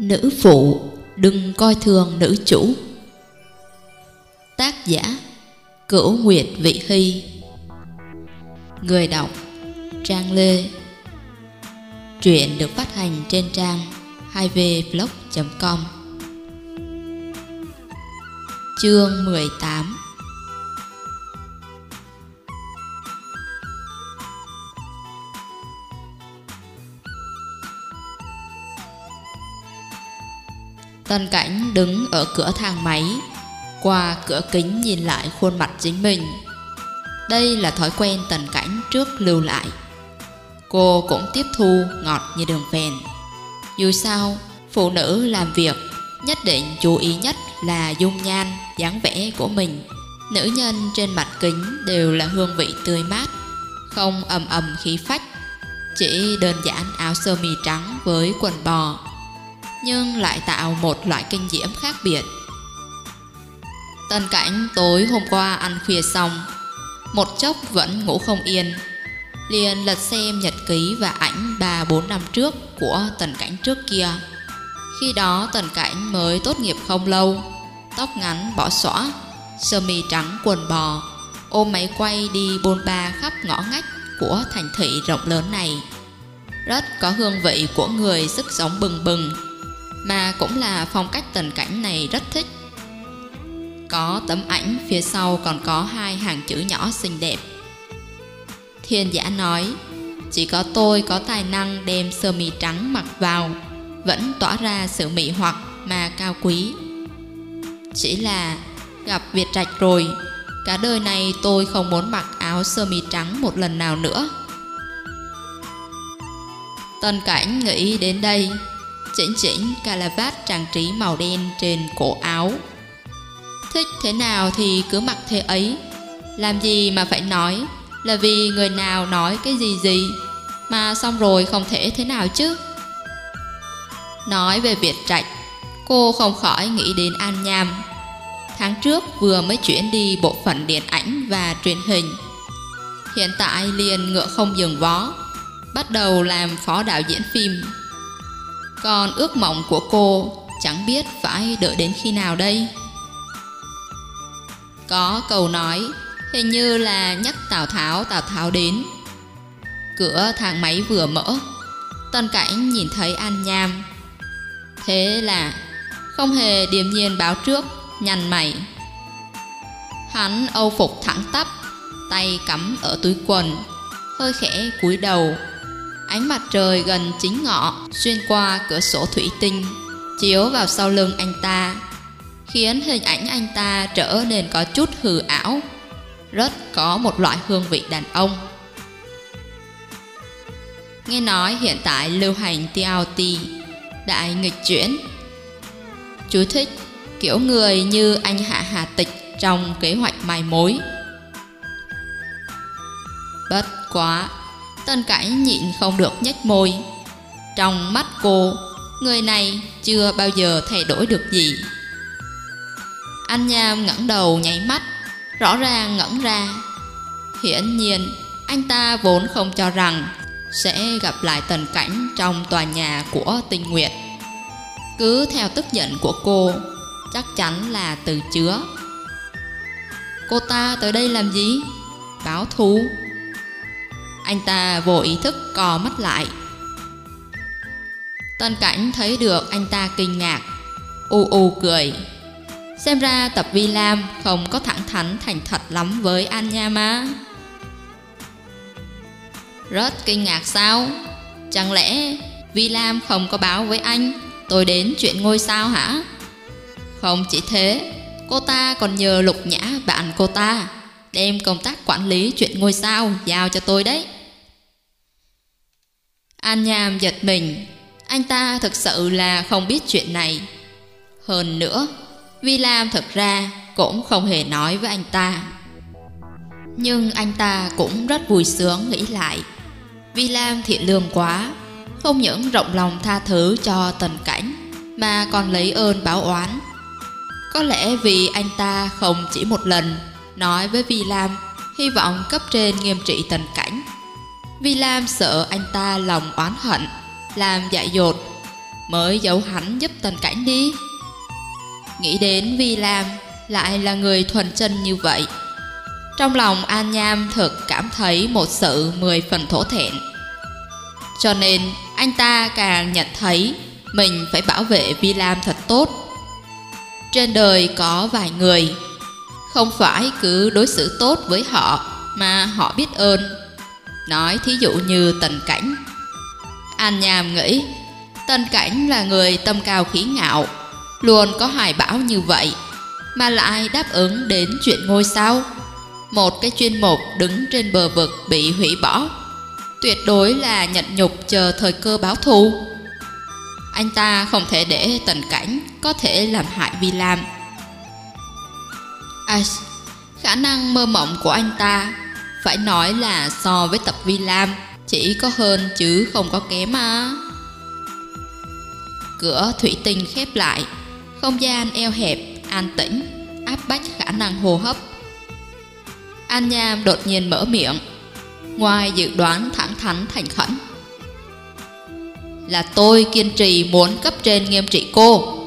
Nữ phụ, đừng coi thường nữ chủ. Tác giả, Cửu Nguyệt Vị Hy. Người đọc, Trang Lê. Truyện được phát hành trên trang 2vblog.com Chương 18 Tân cảnh đứng ở cửa thang máy Qua cửa kính nhìn lại khuôn mặt chính mình. Đây là thói quen tần cảnh trước lưu lại. Cô cũng tiếp thu ngọt như đường phèn. Dù sao, phụ nữ làm việc Nhất định chú ý nhất là dung nhan, dáng vẻ của mình. Nữ nhân trên mặt kính đều là hương vị tươi mát Không ầm ầm khí phách Chỉ đơn giản áo sơ mi trắng với quần bò nhưng lại tạo một loại kinh diễm khác biệt. Tân cảnh tối hôm qua ăn khuya xong, một chốc vẫn ngủ không yên. Liền lật xem nhật ký và ảnh 3-4 năm trước của tần cảnh trước kia. Khi đó tần cảnh mới tốt nghiệp không lâu, tóc ngắn bỏ xõa, sơ mi trắng quần bò, ôm máy quay đi bôn ba khắp ngõ ngách của thành thị rộng lớn này. Rất có hương vị của người sức sống bừng bừng, mà cũng là phong cách tình cảnh này rất thích. Có tấm ảnh phía sau còn có hai hàng chữ nhỏ xinh đẹp. Thiên giả nói, chỉ có tôi có tài năng đem sơ mi trắng mặc vào, vẫn tỏa ra sự mị hoặc mà cao quý. Chỉ là gặp Việt Trạch rồi, cả đời này tôi không muốn mặc áo sơ mi trắng một lần nào nữa. Tần cảnh nghĩ đến đây chỉnh chỉnh calavat trang trí màu đen trên cổ áo. Thích thế nào thì cứ mặc thế ấy, làm gì mà phải nói là vì người nào nói cái gì gì, mà xong rồi không thể thế nào chứ. Nói về Việt Trạch, cô không khỏi nghĩ đến An Nham. Tháng trước vừa mới chuyển đi bộ phận điện ảnh và truyền hình. Hiện tại liền ngựa không dừng vó, bắt đầu làm phó đạo diễn phim còn ước mộng của cô chẳng biết phải đợi đến khi nào đây. Có câu nói, hình như là nhắc Tào Tháo Tào Tháo đến. Cửa thang máy vừa mở, Tân Cảnh nhìn thấy An Nham. Thế là không hề điềm nhiên báo trước, nhăn mày. Hắn âu phục thẳng tắp, tay cắm ở túi quần, hơi khẽ cúi đầu Ánh mặt trời gần chính ngọ xuyên qua cửa sổ thủy tinh, chiếu vào sau lưng anh ta, khiến hình ảnh anh ta trở nên có chút hư ảo, rất có một loại hương vị đàn ông. Nghe nói hiện tại lưu hành TLT, đại nghịch chuyển. Chú thích kiểu người như anh Hạ Hà Tịch trong kế hoạch mai mối. Bất quá Tân cải nhịn không được nhếch môi. Trong mắt cô, Người này chưa bao giờ thay đổi được gì. Anh Nham ngẩng đầu nháy mắt, Rõ ràng ngẩn ra. Hiển nhiên, Anh ta vốn không cho rằng Sẽ gặp lại tần cảnh Trong tòa nhà của tinh nguyệt. Cứ theo tức giận của cô, Chắc chắn là từ chứa. Cô ta tới đây làm gì? Báo thù anh ta vô ý thức co mắt lại. Tân cảnh thấy được anh ta kinh ngạc, U u cười. Xem ra tập Vi Lam không có thẳng thắn thành thật lắm với An Nha má. Rất kinh ngạc sao? Chẳng lẽ Vi Lam không có báo với anh, Tôi đến chuyện ngôi sao hả? Không chỉ thế, Cô ta còn nhờ lục nhã bạn cô ta, Đem công tác quản lý chuyện ngôi sao Giao cho tôi đấy. An Nham giật mình. Anh ta thực sự là không biết chuyện này. Hơn nữa, Vi Lam thật ra cũng không hề nói với anh ta. Nhưng anh ta cũng rất vui sướng nghĩ lại. Vi Lam thiện lương quá, Không những rộng lòng tha thứ cho tần cảnh Mà còn lấy ơn báo oán. Có lẽ vì anh ta không chỉ một lần Nói với Vi Lam Hy vọng cấp trên nghiêm trị tần cảnh Vi Lam sợ anh ta lòng oán hận, Làm dại dột, mới giấu hắn giúp tần cảnh đi. Nghĩ đến Vi Lam lại là người thuần chân như vậy. Trong lòng An Nham thực cảm thấy một sự mười phần thổ thẹn. Cho nên anh ta càng nhận thấy mình phải bảo vệ Vi Lam thật tốt. Trên đời có vài người, không phải cứ đối xử tốt với họ mà họ biết ơn. Nói thí dụ như Tần Cảnh. An Nham nghĩ Tần Cảnh là người tâm cao khí ngạo, luôn có hài bão như vậy, mà lại đáp ứng đến chuyện ngôi sao. Một cái chuyên mục đứng trên bờ vực bị hủy bỏ, tuyệt đối là nhận nhục chờ thời cơ báo thù. Anh ta không thể để Tần Cảnh có thể làm hại Vi Lam. À, khả năng mơ mộng của anh ta phải nói là so với tập Vi Lam chỉ có hơn chứ không có kém à. Cửa thủy tinh khép lại, không gian eo hẹp, an tĩnh, áp bách khả năng hô hấp. An Nham đột nhiên mở miệng, ngoài dự đoán thẳng thắn thành khẩn. Là tôi kiên trì muốn cấp trên nghiêm trị cô.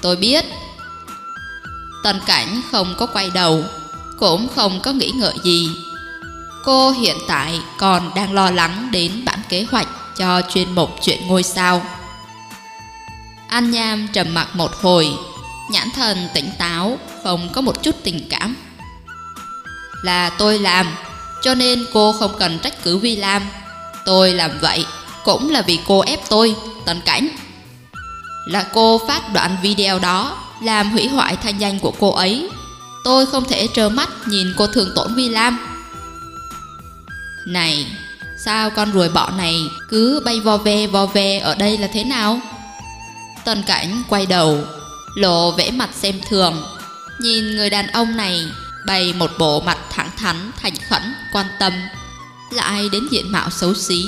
Tôi biết. Tần cảnh không có quay đầu, cũng không có nghĩ ngợi gì. Cô hiện tại còn đang lo lắng đến bản kế hoạch cho chuyên mục chuyện ngôi sao. An Nham trầm mặc một hồi, nhãn thần tỉnh táo, không có một chút tình cảm. Là tôi làm, cho nên cô không cần trách cứ Vi Lam. Tôi làm vậy cũng là vì cô ép tôi, tần cảnh. Là cô phát đoạn video đó làm hủy hoại thanh danh của cô ấy. Tôi không thể trơ mắt nhìn cô thường tổn Vi Lam. Này, Sao con ruồi bọ này cứ bay vo ve vo ve ở đây là thế nào? Tần cảnh quay đầu, lộ vẽ mặt xem thường, nhìn người đàn ông này bày một bộ mặt thẳng thắn, thành khẩn, quan tâm, lại đến diện mạo xấu xí.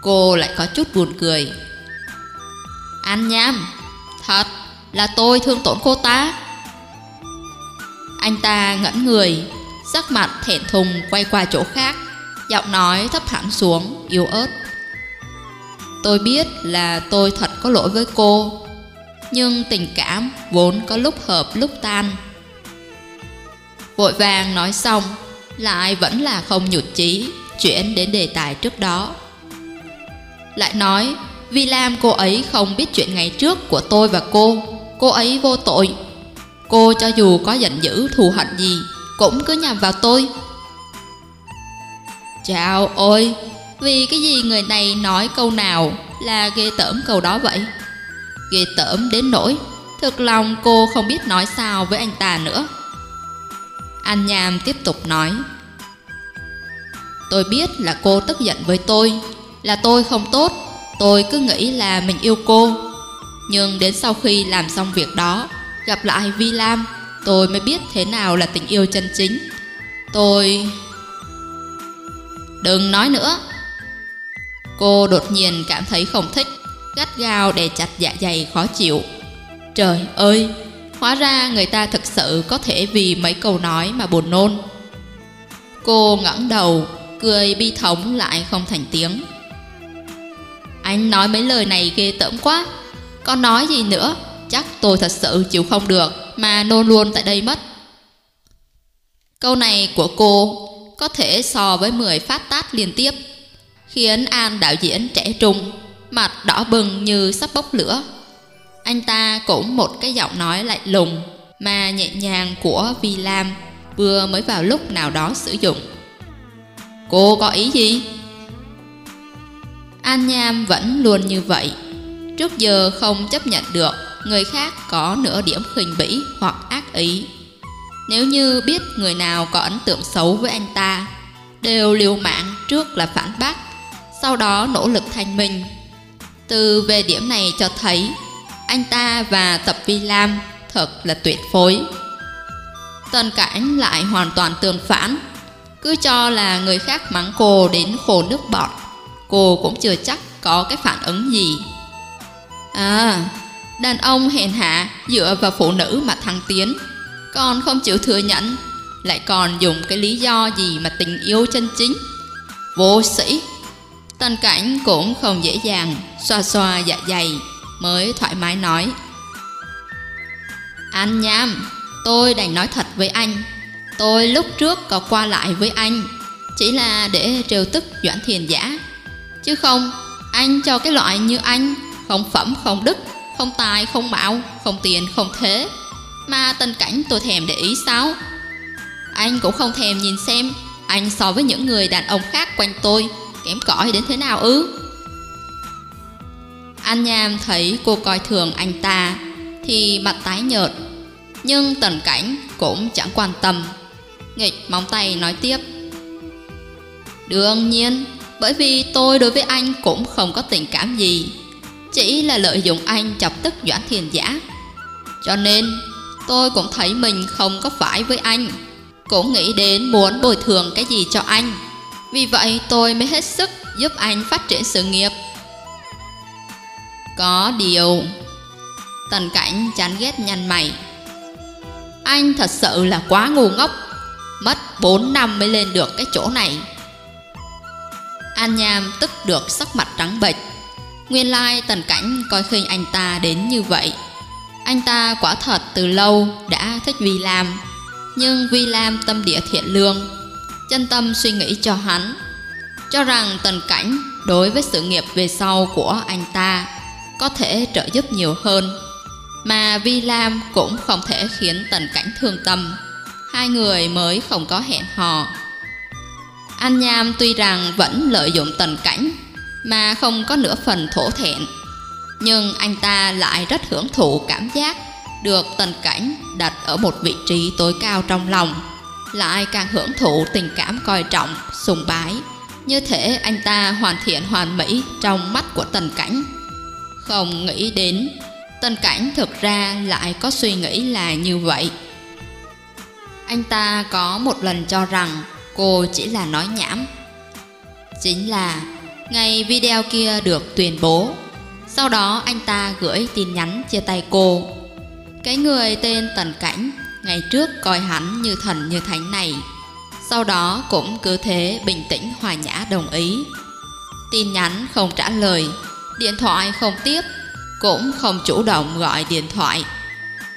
Cô lại có chút buồn cười. An nham, thật là tôi thương tổn cô ta. Anh ta ngẩn người, sắc mặt thẹn thùng quay qua chỗ khác Giọng nói thấp hẳn xuống Yếu ớt. Tôi biết là tôi thật có lỗi với cô Nhưng tình cảm vốn có lúc hợp lúc tan. Vội vàng nói xong Lại vẫn là không nhụt chí Chuyển đến đề tài trước đó. Lại nói Vì Lam cô ấy không biết chuyện ngày trước của tôi và cô Cô ấy vô tội. Cô cho dù có giận dữ, thù hận gì, Cũng cứ nhằm vào tôi. Chào, ôi, Vì cái gì người này nói câu nào Là ghê tởm câu đó vậy? Ghê tởm đến nỗi, Thực lòng cô không biết nói sao với anh ta nữa. Anh Nham tiếp tục nói, Tôi biết là cô tức giận với tôi, Là tôi không tốt, Tôi cứ nghĩ là mình yêu cô. Nhưng đến sau khi làm xong việc đó Gặp lại Vi Lam, Tôi mới biết thế nào là tình yêu chân chính. Tôi... Đừng nói nữa. Cô đột nhiên cảm thấy không thích, Gắt gao để chặt dạ dày khó chịu. Trời ơi, Hóa ra người ta thực sự có thể vì mấy câu nói mà buồn nôn. Cô ngẩng đầu, Cười bi thống lại không thành tiếng. Anh nói mấy lời này ghê tởm quá Con nói gì nữa? Chắc tôi thật sự chịu không được Mà nôn luôn tại đây mất Câu này của cô có thể so với 10 phát tát liên tiếp, khiến An đạo diễn trẻ trung, mặt đỏ bừng như sắp bốc lửa. Anh ta cũng một cái giọng nói lạnh lùng mà nhẹ nhàng của Vi Lam vừa mới vào lúc nào đó sử dụng. Cô có ý gì? An Nham vẫn luôn như vậy. Trước giờ không chấp nhận được người khác có nửa điểm khinh bỉ hoặc ác ý. Nếu như biết người nào có ấn tượng xấu với anh ta, Đều liều mạng trước là phản bác, Sau đó nỗ lực thanh minh. Từ về điểm này cho thấy, Anh ta và Tập Vi Lam thật là tuyệt phối. Tần cảnh lại hoàn toàn tương phản. Cứ cho là người khác mắng cô đến khổ nước bọt, Cô cũng chưa chắc có cái phản ứng gì. À Đàn ông hèn hạ dựa vào phụ nữ mà thăng tiến. Còn không chịu thừa nhận, Lại còn dùng cái lý do gì mà tình yêu chân chính. Vô sĩ. Tân cảnh cũng không dễ dàng, Xoa xoa dạ dày, Mới thoải mái nói. Anh nham, Tôi đành nói thật với anh. Tôi lúc trước có qua lại với anh, Chỉ là để trêu tức Doãn Thiền Giả. Chứ không, Anh cho cái loại như anh, Không phẩm không đức. Không tài, không mạo Không tiền, không thế. Mà tình cảnh tôi thèm để ý sao? Anh cũng không thèm nhìn xem. Anh so với những người đàn ông khác quanh tôi, Kém cỏi đến thế nào ư? Anh Nham thấy cô coi thường anh ta Thì mặt tái nhợt, Nhưng tần cảnh cũng chẳng quan tâm. Nghịch móng tay nói tiếp. Đương nhiên, Bởi vì tôi đối với anh cũng không có tình cảm gì. Chỉ là lợi dụng anh chọc tức Doãn Thiền Giả. Cho nên, tôi cũng thấy mình không có phải với anh. Cũng nghĩ đến muốn bồi thường cái gì cho anh. Vì vậy tôi mới hết sức giúp anh phát triển sự nghiệp. Có điều, Tần cảnh chán ghét nhăn mày. Anh thật sự là quá ngu ngốc. Mất 4 năm mới lên được cái chỗ này. An Nham tức được sắc mặt trắng bệch. Nguyên lai tần cảnh coi khinh anh ta đến như vậy Anh ta quả thật từ lâu đã thích Vi Lam, Nhưng Vi Lam tâm địa thiện lương, Chân tâm suy nghĩ cho hắn, Cho rằng tần cảnh đối với sự nghiệp về sau của anh ta Có thể trợ giúp nhiều hơn, Mà Vi Lam cũng không thể khiến tần cảnh thương tâm hai người mới không có hẹn hò. Anh Nham tuy rằng vẫn lợi dụng tần cảnh mà không có nửa phần thổ thẹn, nhưng anh ta lại rất hưởng thụ cảm giác được tần cảnh đặt ở một vị trí tối cao trong lòng, lại càng hưởng thụ tình cảm coi trọng, sùng bái. Như thể anh ta hoàn thiện hoàn mỹ trong mắt của tần cảnh. Không nghĩ đến, tần cảnh thực ra lại có suy nghĩ là như vậy. Anh ta có một lần cho rằng cô chỉ là nói nhảm. Chính là ngày video kia được tuyên bố, sau đó anh ta gửi tin nhắn chia tay cô. Cái người tên Tần Cảnh ngày trước coi hắn như thần như thánh này, sau đó cũng cứ thế bình tĩnh hòa nhã đồng ý. Tin nhắn không trả lời, điện thoại không tiếp, cũng không chủ động gọi điện thoại.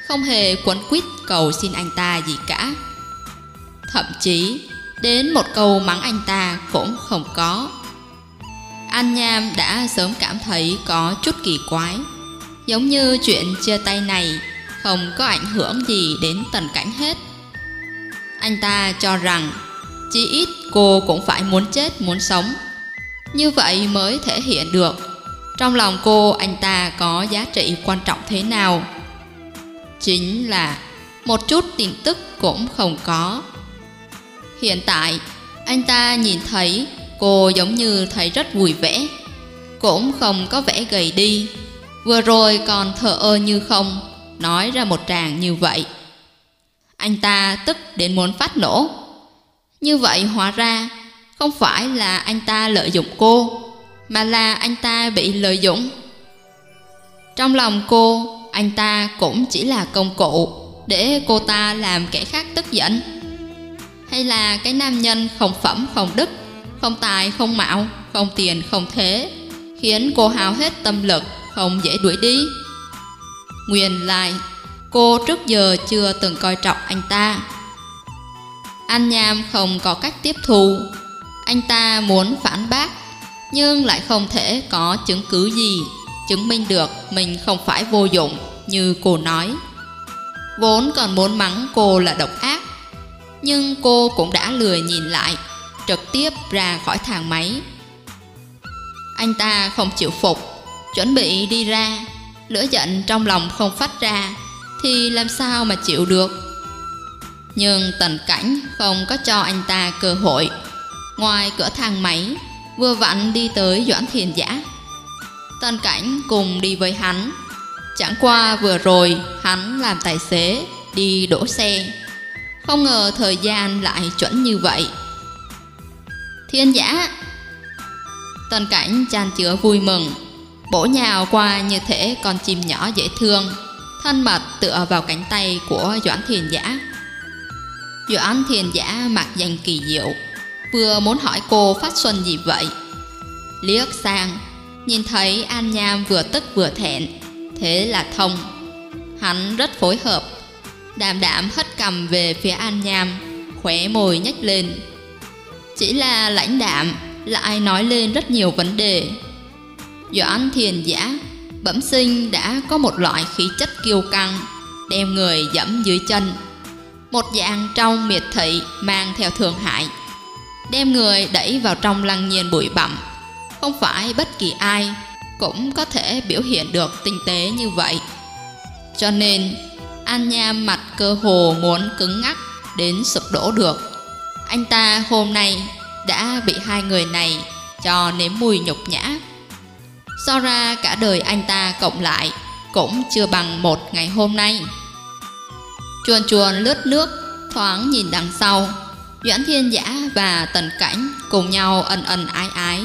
Không hề quấn quýt cầu xin anh ta gì cả. Thậm chí Đến một câu mắng anh ta cũng không có. Anh Nham đã sớm cảm thấy có chút kỳ quái. Giống như chuyện chia tay này, Không có ảnh hưởng gì đến tần cảnh hết. Anh ta cho rằng Chỉ ít cô cũng phải muốn chết, muốn sống. Như vậy mới thể hiện được, Trong lòng cô anh ta có giá trị quan trọng thế nào. Chính là một chút tin tức cũng không có. Hiện tại, anh ta nhìn thấy cô giống như thấy rất vui vẻ. Cũng không có vẻ gầy đi. Vừa rồi còn thờ ơ như không, Nói ra một tràng như vậy. Anh ta tức đến muốn phát nổ. Như vậy hóa ra, Không phải là anh ta lợi dụng cô, Mà là anh ta bị lợi dụng. Trong lòng cô, Anh ta cũng chỉ là công cụ Để cô ta làm kẻ khác tức giận. Hay là cái nam nhân không phẩm, không đức không tài, không mạo, không tiền, không thế, khiến cô hao hết tâm lực, không dễ đuổi đi. Nguyên lại, cô trước giờ chưa từng coi trọng anh ta. Anh nham không có cách tiếp thu. Anh ta muốn phản bác, nhưng lại không thể có chứng cứ gì chứng minh được mình không phải vô dụng như cô nói. Vốn còn muốn mắng cô là độc ác, nhưng cô cũng đã lười nhìn lại. Trực tiếp ra khỏi thang máy. Anh ta không chịu phục, Chuẩn bị đi ra. Lửa giận trong lòng không phát ra, Thì làm sao mà chịu được? Nhưng tần cảnh không có cho anh ta cơ hội. Ngoài cửa thang máy, Vừa vặn đi tới Doãn Thiền Giả. Tần cảnh cùng đi với hắn. Chẳng qua vừa rồi, hắn làm tài xế, đi đổ xe. Không ngờ thời gian lại chuẩn như vậy. Thiên giả Tần cảnh tràn chứa vui mừng. Bổ nhào qua như thể con chim nhỏ dễ thương. Thân mật tựa vào cánh tay của Doãn Thiền Giả Doãn Thiền Giả mặc danh kỳ diệu. Vừa muốn hỏi cô phát xuân gì vậy? Liếc sang, Nhìn thấy An Nham vừa tức vừa thẹn. Thế là thông. Hắn rất phối hợp. Đàm đạm hất cầm về phía An Nham, Khóe môi nhếch lên. Chỉ là lãnh đạm Lại nói lên rất nhiều vấn đề. Doãn thiền giả, Bẩm sinh đã có một loại khí chất kiêu căng, Đem người dẫm dưới chân. Một dạng trong miệt thị Mang theo thường hại, Đem người đẩy vào trong lăng nhiên bụi bặm. Không phải bất kỳ ai Cũng có thể biểu hiện được tinh tế như vậy. Cho nên, An nha mặt cơ hồ muốn cứng ngắc Đến sụp đổ được. Anh ta hôm nay Đã bị hai người này Cho nếm mùi nhục nhã. So ra cả đời anh ta cộng lại Cũng chưa bằng một ngày hôm nay. Chuồn chuồn lướt nước, Thoáng nhìn đằng sau. Doãn Thiên Giả và Tần Cảnh Cùng nhau ân ân ái ái.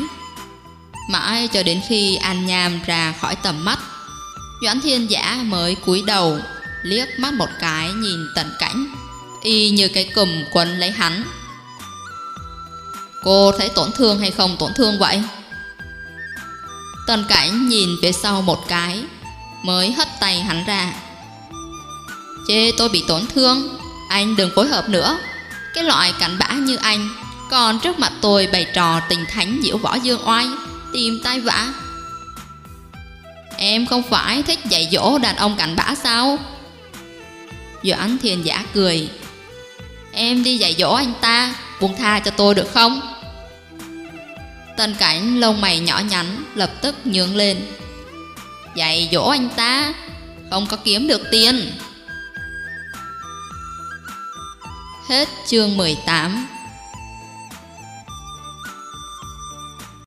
Mãi cho đến khi An Nham ra khỏi tầm mắt, Doãn Thiên Giả mới cúi đầu, Liếc mắt một cái nhìn Tần Cảnh, Y như cái cùm quấn lấy hắn. Cô thấy tổn thương hay không tổn thương vậy? Tần cảnh nhìn phía sau một cái, Mới hất tay hắn ra. Chê, tôi bị tổn thương. Anh đừng phối hợp nữa. Cái loại cảnh bã như anh, Còn trước mặt tôi bày trò tình thánh diễu võ dương oai, Tìm tai vã. Em không phải thích dạy dỗ đàn ông cảnh bã sao? Doãn thiền giả cười. Em đi dạy dỗ anh ta, Buông tha cho tôi được không? Tân cảnh lông mày nhỏ nhắn Lập tức nhướng lên. Dạy dỗ anh ta, Không có kiếm được tiền. Hết chương 18